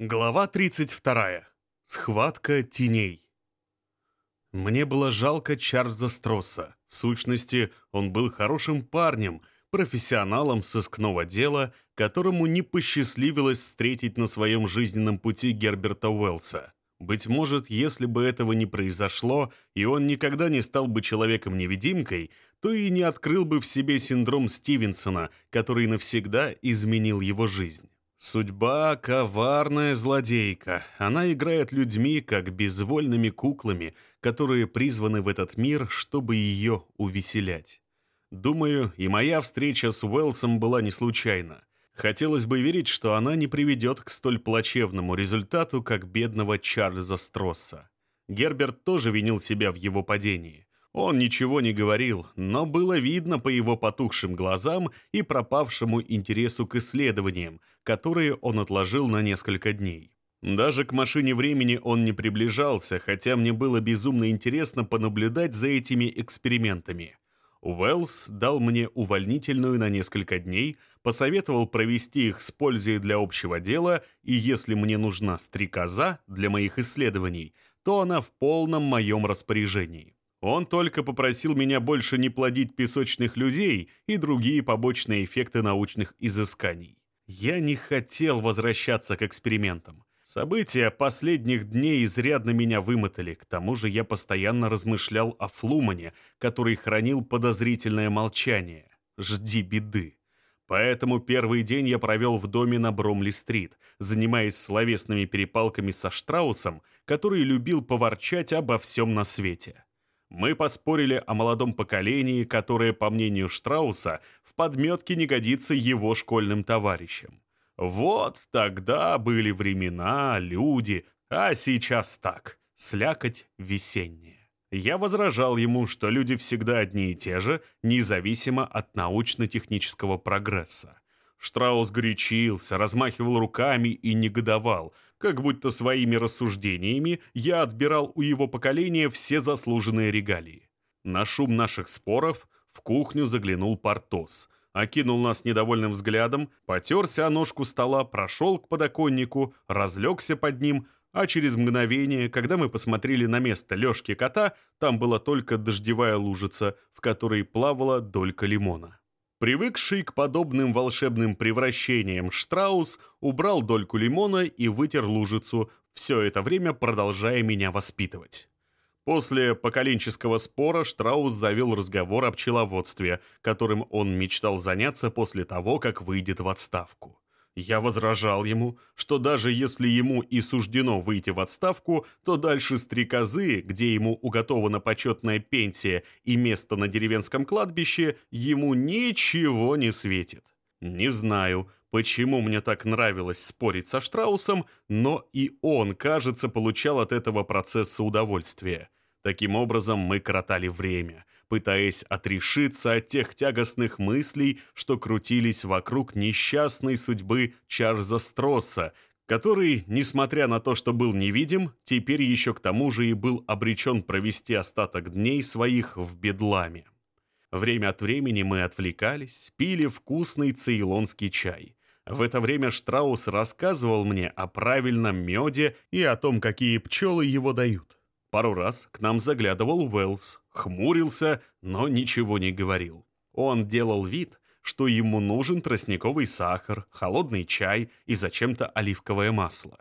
Глава 32. Схватка теней. Мне было жалко Чарльза Стросса. В сущности, он был хорошим парнем, профессионалом сыскного дела, которому не посчастливилось встретить на своем жизненном пути Герберта Уэллса. Быть может, если бы этого не произошло, и он никогда не стал бы человеком-невидимкой, то и не открыл бы в себе синдром Стивенсона, который навсегда изменил его жизнь. Судьба — коварная злодейка. Она играет людьми, как безвольными куклами, которые призваны в этот мир, чтобы ее увеселять. Думаю, и моя встреча с Уэлсом была не случайна. Хотелось бы верить, что она не приведет к столь плачевному результату, как бедного Чарльза Стросса. Герберт тоже винил себя в его падении. Он ничего не говорил, но было видно по его потухшим глазам и пропавшему интересу к исследованиям, которые он отложил на несколько дней. Даже к машине времени он не приближался, хотя мне было безумно интересно понаблюдать за этими экспериментами. Уэллс дал мне увольнительную на несколько дней, посоветовал провести их с пользой для общего дела, и если мне нужна стрекоза для моих исследований, то она в полном моем распоряжении. Он только попросил меня больше не плодить песочных людей и другие побочные эффекты научных изысканий. Я не хотел возвращаться к экспериментам. События последних дней изрядно меня вымотали, к тому же я постоянно размышлял о Флумане, который хранил подозрительное молчание. Жди беды. Поэтому первый день я провел в доме на Бромли-стрит, занимаясь словесными перепалками со Штраусом, который любил поворчать обо всем на свете. Мы поспорили о молодом поколении, которое, по мнению Штрауса, в подметке не годится его школьным товарищам. Вот тогда были времена, люди, а сейчас так, слякоть весенняя. Я возражал ему, что люди всегда одни и те же, независимо от научно-технического прогресса. Штраус горячился, размахивал руками и негодовал – как будто своими рассуждениями я отбирал у его поколения все заслуженные регалии. На шум наших споров в кухню заглянул Портос, окинул нас недовольным взглядом, потерся о ножку стола, прошел к подоконнику, разлегся под ним, а через мгновение, когда мы посмотрели на место лёжки кота, там была только дождевая лужица, в которой плавала долька лимона. Привыкший к подобным волшебным превращениям Штраус убрал дольку лимона и вытер лужицу, все это время продолжая меня воспитывать. После поколенческого спора Штраус завел разговор о пчеловодстве, которым он мечтал заняться после того, как выйдет в отставку. Я возражал ему, что даже если ему и суждено выйти в отставку, то дальше стрекозы, где ему уготована почетная пенсия и место на деревенском кладбище, ему ничего не светит. Не знаю, почему мне так нравилось спорить со Штраусом, но и он, кажется, получал от этого процесса удовольствие. Таким образом, мы коротали время – пытаясь отрешиться от тех тягостных мыслей, что крутились вокруг несчастной судьбы Чарльза Стросса, который, несмотря на то, что был невидим, теперь еще к тому же и был обречен провести остаток дней своих в бедламе. Время от времени мы отвлекались, пили вкусный цейлонский чай. В это время Штраус рассказывал мне о правильном меде и о том, какие пчелы его дают. Пару раз к нам заглядывал Уэллс, хмурился, но ничего не говорил. Он делал вид, что ему нужен тростниковый сахар, холодный чай и зачем-то оливковое масло.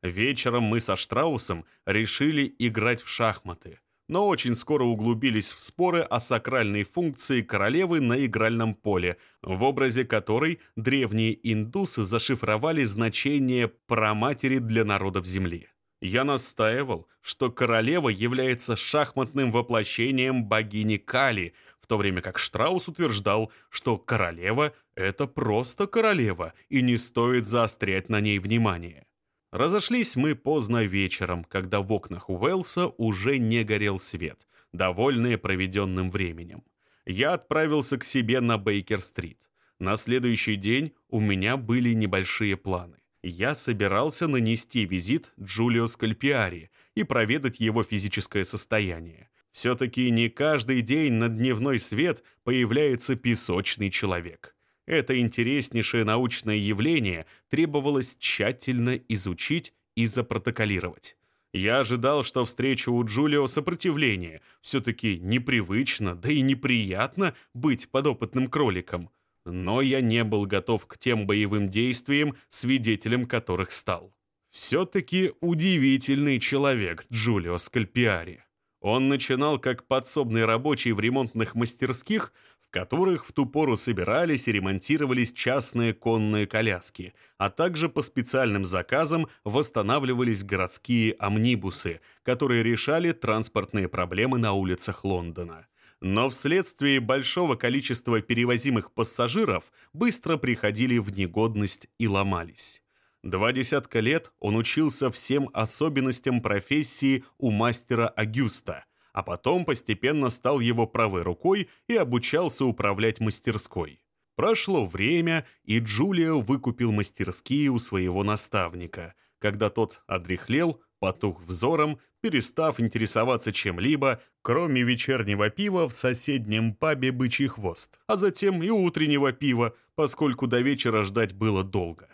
Вечером мы со Штраусом решили играть в шахматы, но очень скоро углубились в споры о сакральной функции королевы на игральном поле, в образе которой древние индусы зашифровали значение праматери для народов Земли. Я настаивал, что королева является шахматным воплощением богини Кали, в то время как Штраус утверждал, что королева — это просто королева, и не стоит заострять на ней внимание. Разошлись мы поздно вечером, когда в окнах Уэлса уже не горел свет, довольные проведенным временем. Я отправился к себе на Бейкер-стрит. На следующий день у меня были небольшие планы я собирался нанести визит Джулио Скальпиари и проведать его физическое состояние. Все-таки не каждый день на дневной свет появляется песочный человек. Это интереснейшее научное явление требовалось тщательно изучить и запротоколировать. Я ожидал, что встречу у Джулио сопротивление. Все-таки непривычно, да и неприятно быть подопытным кроликом. Но я не был готов к тем боевым действиям, свидетелем которых стал. Все-таки удивительный человек Джулио Скальпиари. Он начинал как подсобный рабочий в ремонтных мастерских, в которых в ту пору собирались и ремонтировались частные конные коляски, а также по специальным заказам восстанавливались городские амнибусы, которые решали транспортные проблемы на улицах Лондона. Но вследствие большого количества перевозимых пассажиров быстро приходили в негодность и ломались. Два десятка лет он учился всем особенностям профессии у мастера Агюста, а потом постепенно стал его правой рукой и обучался управлять мастерской. Прошло время, и Джулио выкупил мастерские у своего наставника. Когда тот одряхлел, потух взором, перестав интересоваться чем-либо, кроме вечернего пива в соседнем пабе «Бычий хвост», а затем и утреннего пива, поскольку до вечера ждать было долго.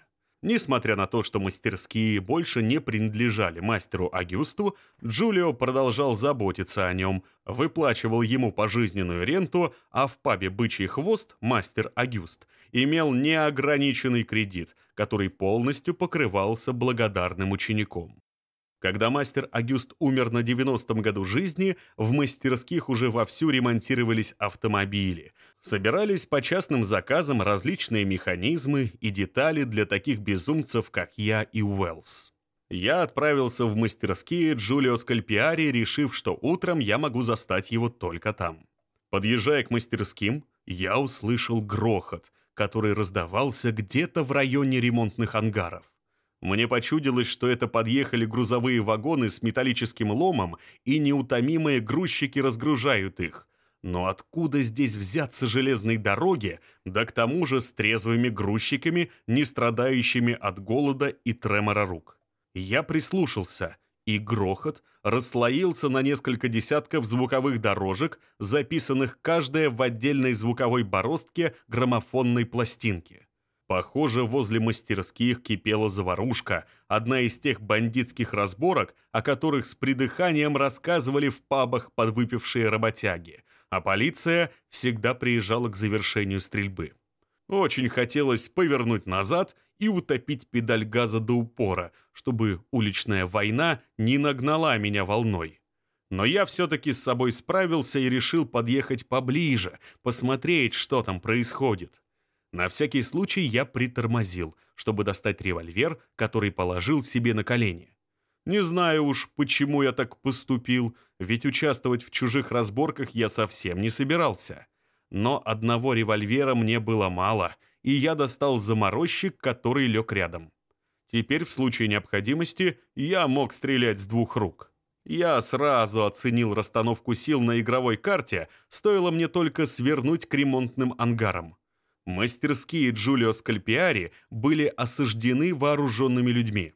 Несмотря на то, что мастерские больше не принадлежали мастеру Агюсту, Джулио продолжал заботиться о нем, выплачивал ему пожизненную ренту, а в пабе «Бычий хвост» мастер Агюст имел неограниченный кредит, который полностью покрывался благодарным учеником. Когда мастер Агюст умер на 90-м году жизни, в мастерских уже вовсю ремонтировались автомобили. Собирались по частным заказам различные механизмы и детали для таких безумцев, как я и Уэллс. Я отправился в мастерские Джулио Скальпиари, решив, что утром я могу застать его только там. Подъезжая к мастерским, я услышал грохот, который раздавался где-то в районе ремонтных ангаров. Мне почудилось, что это подъехали грузовые вагоны с металлическим ломом, и неутомимые грузчики разгружают их. Но откуда здесь взяться железной дороги, да к тому же с трезвыми грузчиками, не страдающими от голода и тремора рук? Я прислушался, и грохот расслоился на несколько десятков звуковых дорожек, записанных каждая в отдельной звуковой бороздке граммофонной пластинки. Похоже, возле мастерских кипела заварушка, одна из тех бандитских разборок, о которых с придыханием рассказывали в пабах подвыпившие работяги, а полиция всегда приезжала к завершению стрельбы. Очень хотелось повернуть назад и утопить педаль газа до упора, чтобы уличная война не нагнала меня волной. Но я все-таки с собой справился и решил подъехать поближе, посмотреть, что там происходит. На всякий случай я притормозил, чтобы достать револьвер, который положил себе на колени. Не знаю уж, почему я так поступил, ведь участвовать в чужих разборках я совсем не собирался. Но одного револьвера мне было мало, и я достал заморозчик, который лег рядом. Теперь в случае необходимости я мог стрелять с двух рук. Я сразу оценил расстановку сил на игровой карте, стоило мне только свернуть к ремонтным ангарам. Мастерские Джулио Скальпиари были осаждены вооруженными людьми.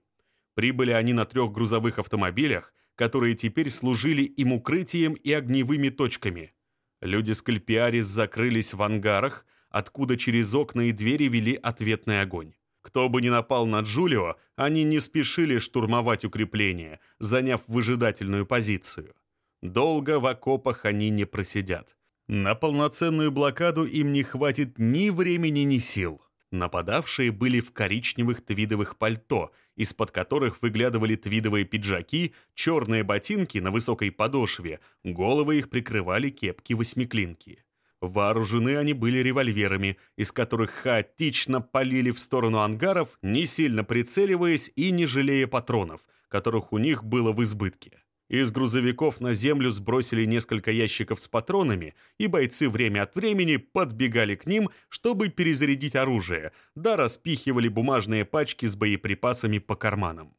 Прибыли они на трех грузовых автомобилях, которые теперь служили им укрытием и огневыми точками. Люди Скальпиари закрылись в ангарах, откуда через окна и двери вели ответный огонь. Кто бы ни напал на Джулио, они не спешили штурмовать укрепления, заняв выжидательную позицию. Долго в окопах они не просидят. На полноценную блокаду им не хватит ни времени, ни сил. Нападавшие были в коричневых твидовых пальто, из-под которых выглядывали твидовые пиджаки, черные ботинки на высокой подошве, головы их прикрывали кепки-восьмиклинки. Вооружены они были револьверами, из которых хаотично полили в сторону ангаров, не сильно прицеливаясь и не жалея патронов, которых у них было в избытке. Из грузовиков на землю сбросили несколько ящиков с патронами, и бойцы время от времени подбегали к ним, чтобы перезарядить оружие, да распихивали бумажные пачки с боеприпасами по карманам.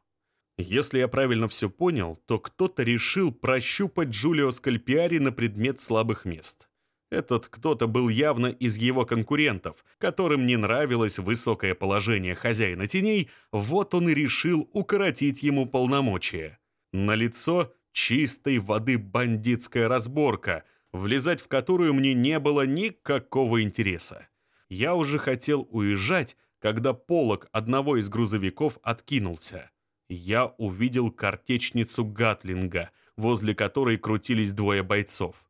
Если я правильно все понял, то кто-то решил прощупать Джулио Скальпиари на предмет слабых мест. Этот кто-то был явно из его конкурентов, которым не нравилось высокое положение хозяина теней, вот он и решил укоротить ему полномочия. На лицо чистой воды бандитская разборка, влезать в которую мне не было никакого интереса. Я уже хотел уезжать, когда полог одного из грузовиков откинулся. Я увидел картечницу Гатлинга, возле которой крутились двое бойцов.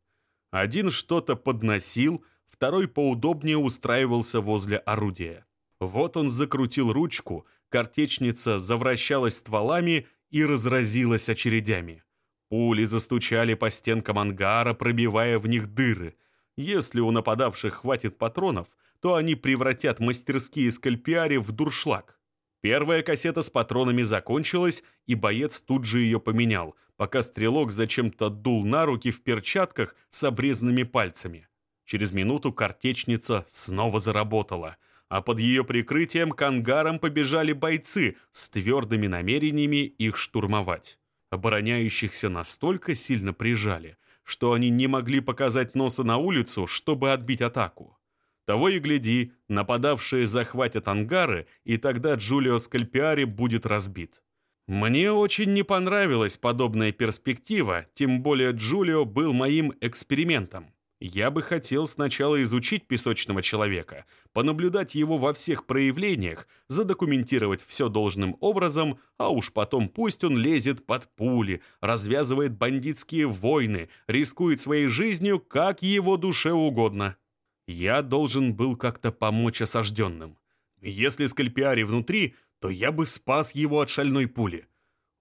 Один что-то подносил, второй поудобнее устраивался возле орудия. Вот он закрутил ручку, картечница завращалась стволами и разразилась очередями. Пули застучали по стенкам ангара, пробивая в них дыры. Если у нападавших хватит патронов, то они превратят мастерские скальпиари в дуршлаг. Первая кассета с патронами закончилась, и боец тут же ее поменял, пока стрелок зачем-то дул на руки в перчатках с обрезанными пальцами. Через минуту картечница снова заработала, а под ее прикрытием к ангарам побежали бойцы с твердыми намерениями их штурмовать. Обороняющихся настолько сильно прижали, что они не могли показать носа на улицу, чтобы отбить атаку. Того и гляди, нападавшие захватят ангары, и тогда Джулио Скальпиари будет разбит. Мне очень не понравилась подобная перспектива, тем более Джулио был моим экспериментом. Я бы хотел сначала изучить песочного человека, понаблюдать его во всех проявлениях, задокументировать все должным образом, а уж потом пусть он лезет под пули, развязывает бандитские войны, рискует своей жизнью, как его душе угодно. Я должен был как-то помочь осажденным. Если Скальпиари внутри, то я бы спас его от шальной пули.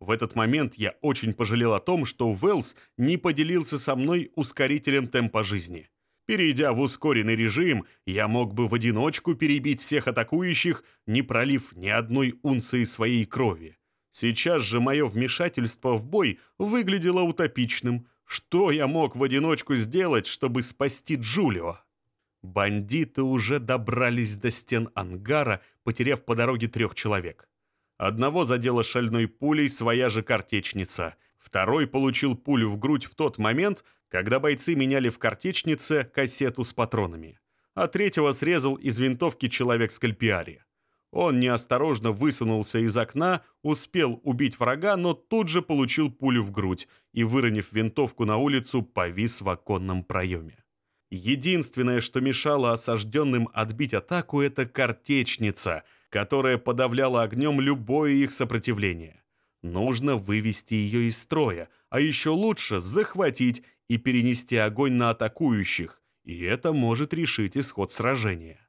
В этот момент я очень пожалел о том, что Уэллс не поделился со мной ускорителем темпа жизни. Перейдя в ускоренный режим, я мог бы в одиночку перебить всех атакующих, не пролив ни одной унции своей крови. Сейчас же мое вмешательство в бой выглядело утопичным. Что я мог в одиночку сделать, чтобы спасти Джулио? Бандиты уже добрались до стен ангара, потеряв по дороге трех человек. Одного задела шальной пулей своя же картечница. Второй получил пулю в грудь в тот момент, когда бойцы меняли в картечнице кассету с патронами. А третьего срезал из винтовки человек скальпиари. Он неосторожно высунулся из окна, успел убить врага, но тут же получил пулю в грудь и, выронив винтовку на улицу, повис в оконном проеме. Единственное, что мешало осажденным отбить атаку, это картечница, которая подавляла огнем любое их сопротивление. Нужно вывести ее из строя, а еще лучше захватить и перенести огонь на атакующих, и это может решить исход сражения.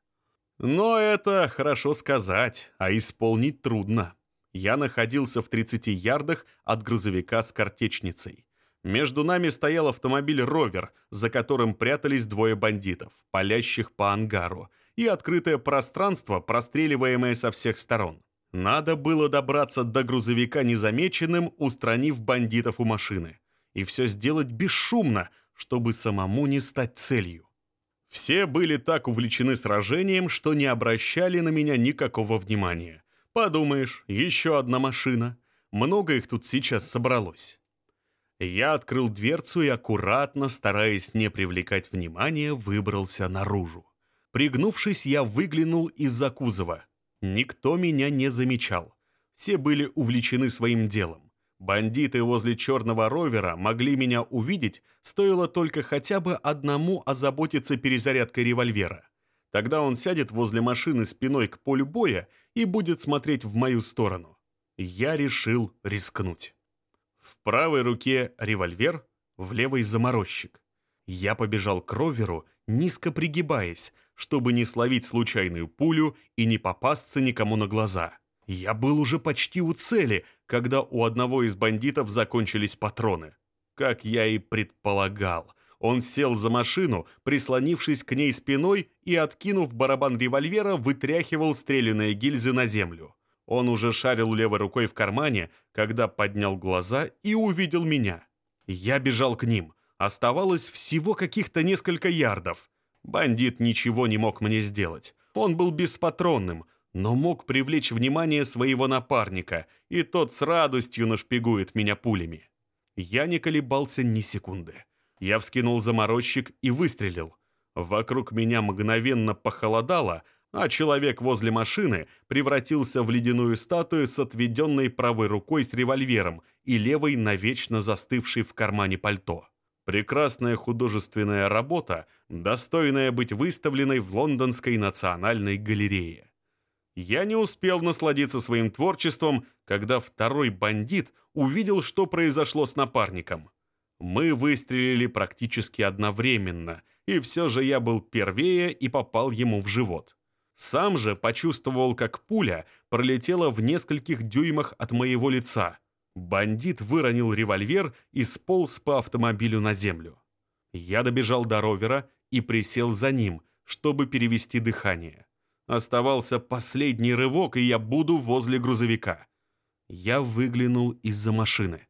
Но это хорошо сказать, а исполнить трудно. Я находился в 30 ярдах от грузовика с картечницей. Между нами стоял автомобиль «Ровер», за которым прятались двое бандитов, палящих по ангару, и открытое пространство, простреливаемое со всех сторон. Надо было добраться до грузовика незамеченным, устранив бандитов у машины. И все сделать бесшумно, чтобы самому не стать целью. Все были так увлечены сражением, что не обращали на меня никакого внимания. Подумаешь, еще одна машина. Много их тут сейчас собралось. Я открыл дверцу и аккуратно, стараясь не привлекать внимания, выбрался наружу. Пригнувшись, я выглянул из-за кузова. Никто меня не замечал. Все были увлечены своим делом. Бандиты возле черного ровера могли меня увидеть, стоило только хотя бы одному озаботиться перезарядкой револьвера. Тогда он сядет возле машины спиной к полю боя и будет смотреть в мою сторону. Я решил рискнуть правой руке револьвер, в левой заморозчик. Я побежал к роверу, низко пригибаясь, чтобы не словить случайную пулю и не попасться никому на глаза. Я был уже почти у цели, когда у одного из бандитов закончились патроны. Как я и предполагал, он сел за машину, прислонившись к ней спиной и, откинув барабан револьвера, вытряхивал стрелянные гильзы на землю. Он уже шарил левой рукой в кармане, когда поднял глаза и увидел меня. Я бежал к ним. Оставалось всего каких-то несколько ярдов. Бандит ничего не мог мне сделать. Он был беспатронным, но мог привлечь внимание своего напарника, и тот с радостью нашпигует меня пулями. Я не колебался ни секунды. Я вскинул заморозчик и выстрелил. Вокруг меня мгновенно похолодало — а человек возле машины превратился в ледяную статую с отведенной правой рукой с револьвером и левой навечно застывшей в кармане пальто. Прекрасная художественная работа, достойная быть выставленной в Лондонской национальной галерее. Я не успел насладиться своим творчеством, когда второй бандит увидел, что произошло с напарником. Мы выстрелили практически одновременно, и все же я был первее и попал ему в живот. Сам же почувствовал, как пуля пролетела в нескольких дюймах от моего лица. Бандит выронил револьвер и сполз по автомобилю на землю. Я добежал до ровера и присел за ним, чтобы перевести дыхание. Оставался последний рывок, и я буду возле грузовика. Я выглянул из-за машины.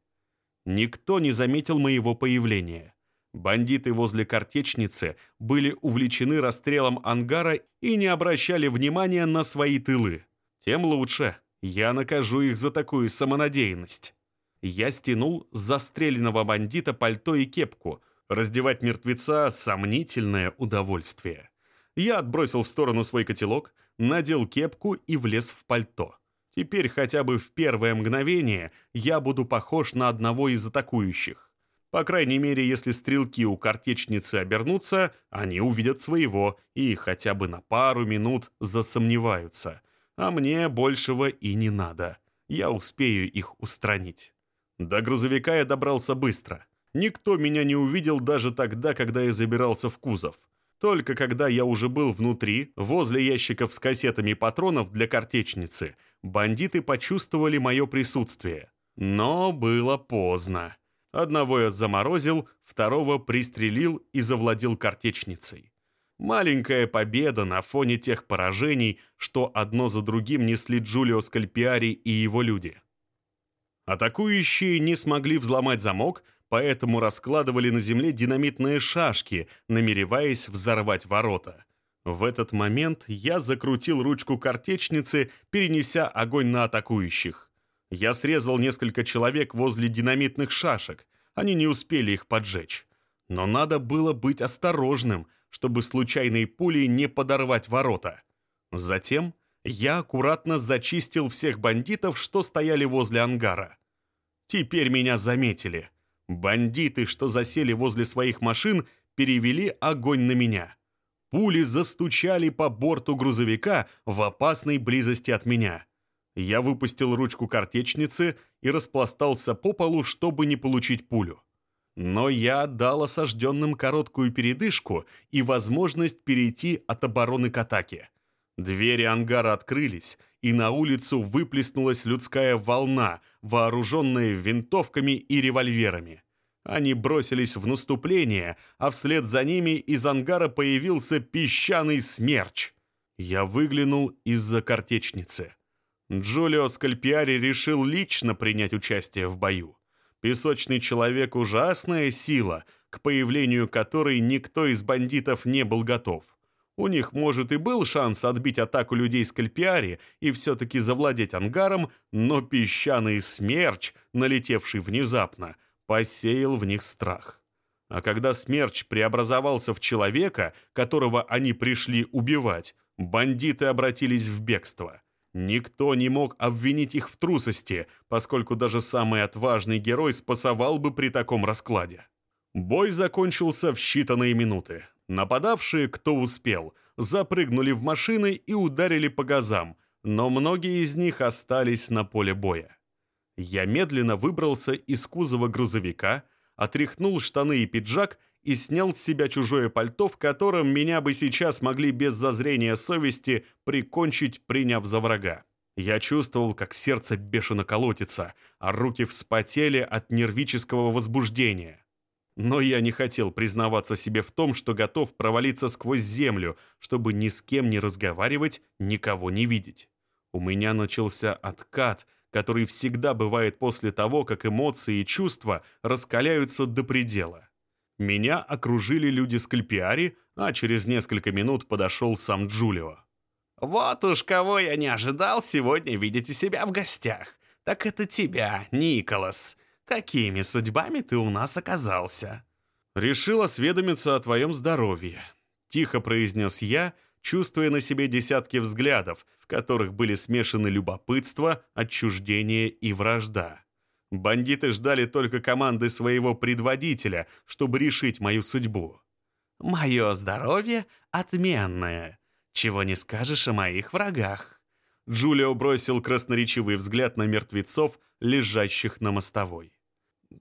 Никто не заметил моего появления. Бандиты возле картечницы были увлечены расстрелом ангара и не обращали внимания на свои тылы. Тем лучше. Я накажу их за такую самонадеянность. Я стянул с застреленного бандита пальто и кепку. Раздевать мертвеца — сомнительное удовольствие. Я отбросил в сторону свой котелок, надел кепку и влез в пальто. Теперь хотя бы в первое мгновение я буду похож на одного из атакующих. По крайней мере, если стрелки у картечницы обернутся, они увидят своего и хотя бы на пару минут засомневаются. А мне большего и не надо. Я успею их устранить. До грузовика я добрался быстро. Никто меня не увидел даже тогда, когда я забирался в кузов. Только когда я уже был внутри, возле ящиков с кассетами патронов для картечницы, бандиты почувствовали мое присутствие. Но было поздно. Одного я заморозил, второго пристрелил и завладел картечницей. Маленькая победа на фоне тех поражений, что одно за другим несли Джулио Скальпиари и его люди. Атакующие не смогли взломать замок, поэтому раскладывали на земле динамитные шашки, намереваясь взорвать ворота. В этот момент я закрутил ручку картечницы, перенеся огонь на атакующих. Я срезал несколько человек возле динамитных шашек. Они не успели их поджечь. Но надо было быть осторожным, чтобы случайные пули не подорвать ворота. Затем я аккуратно зачистил всех бандитов, что стояли возле ангара. Теперь меня заметили. Бандиты, что засели возле своих машин, перевели огонь на меня. Пули застучали по борту грузовика в опасной близости от меня. Я выпустил ручку картечницы и распластался по полу, чтобы не получить пулю. Но я дал осажденным короткую передышку и возможность перейти от обороны к атаке. Двери ангара открылись, и на улицу выплеснулась людская волна, вооруженная винтовками и револьверами. Они бросились в наступление, а вслед за ними из ангара появился песчаный смерч. Я выглянул из-за картечницы. Джулио Скальпиари решил лично принять участие в бою. Песочный человек — ужасная сила, к появлению которой никто из бандитов не был готов. У них, может, и был шанс отбить атаку людей Скальпиари и все-таки завладеть ангаром, но песчаный смерч, налетевший внезапно, посеял в них страх. А когда смерч преобразовался в человека, которого они пришли убивать, бандиты обратились в бегство — Никто не мог обвинить их в трусости, поскольку даже самый отважный герой спасовал бы при таком раскладе. Бой закончился в считанные минуты. Нападавшие, кто успел, запрыгнули в машины и ударили по газам, но многие из них остались на поле боя. Я медленно выбрался из кузова грузовика, отряхнул штаны и пиджак и снял с себя чужое пальто, в котором меня бы сейчас могли без зазрения совести прикончить, приняв за врага. Я чувствовал, как сердце бешено колотится, а руки вспотели от нервического возбуждения. Но я не хотел признаваться себе в том, что готов провалиться сквозь землю, чтобы ни с кем не разговаривать, никого не видеть. У меня начался откат, который всегда бывает после того, как эмоции и чувства раскаляются до предела. Меня окружили люди Скальпиари, а через несколько минут подошел сам Джулио. «Вот уж кого я не ожидал сегодня видеть у себя в гостях. Так это тебя, Николас. Какими судьбами ты у нас оказался?» «Решил осведомиться о твоем здоровье», — тихо произнес я, чувствуя на себе десятки взглядов, в которых были смешаны любопытство, отчуждение и вражда. Бандиты ждали только команды своего предводителя, чтобы решить мою судьбу. Мое здоровье отменное. Чего не скажешь о моих врагах. Джулио бросил красноречивый взгляд на мертвецов, лежащих на мостовой.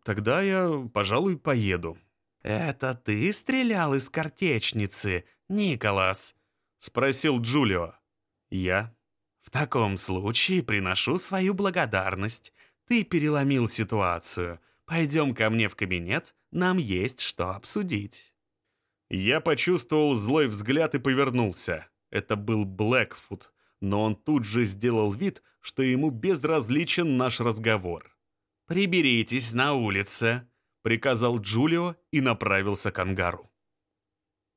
«Тогда я, пожалуй, поеду». «Это ты стрелял из картечницы, Николас?» — спросил Джулио. «Я?» «В таком случае приношу свою благодарность. Ты переломил ситуацию. Пойдем ко мне в кабинет, нам есть что обсудить». Я почувствовал злой взгляд и повернулся. Это был Блэкфут, но он тут же сделал вид, что ему безразличен наш разговор. «Приберитесь на улице», — приказал Джулио и направился к ангару.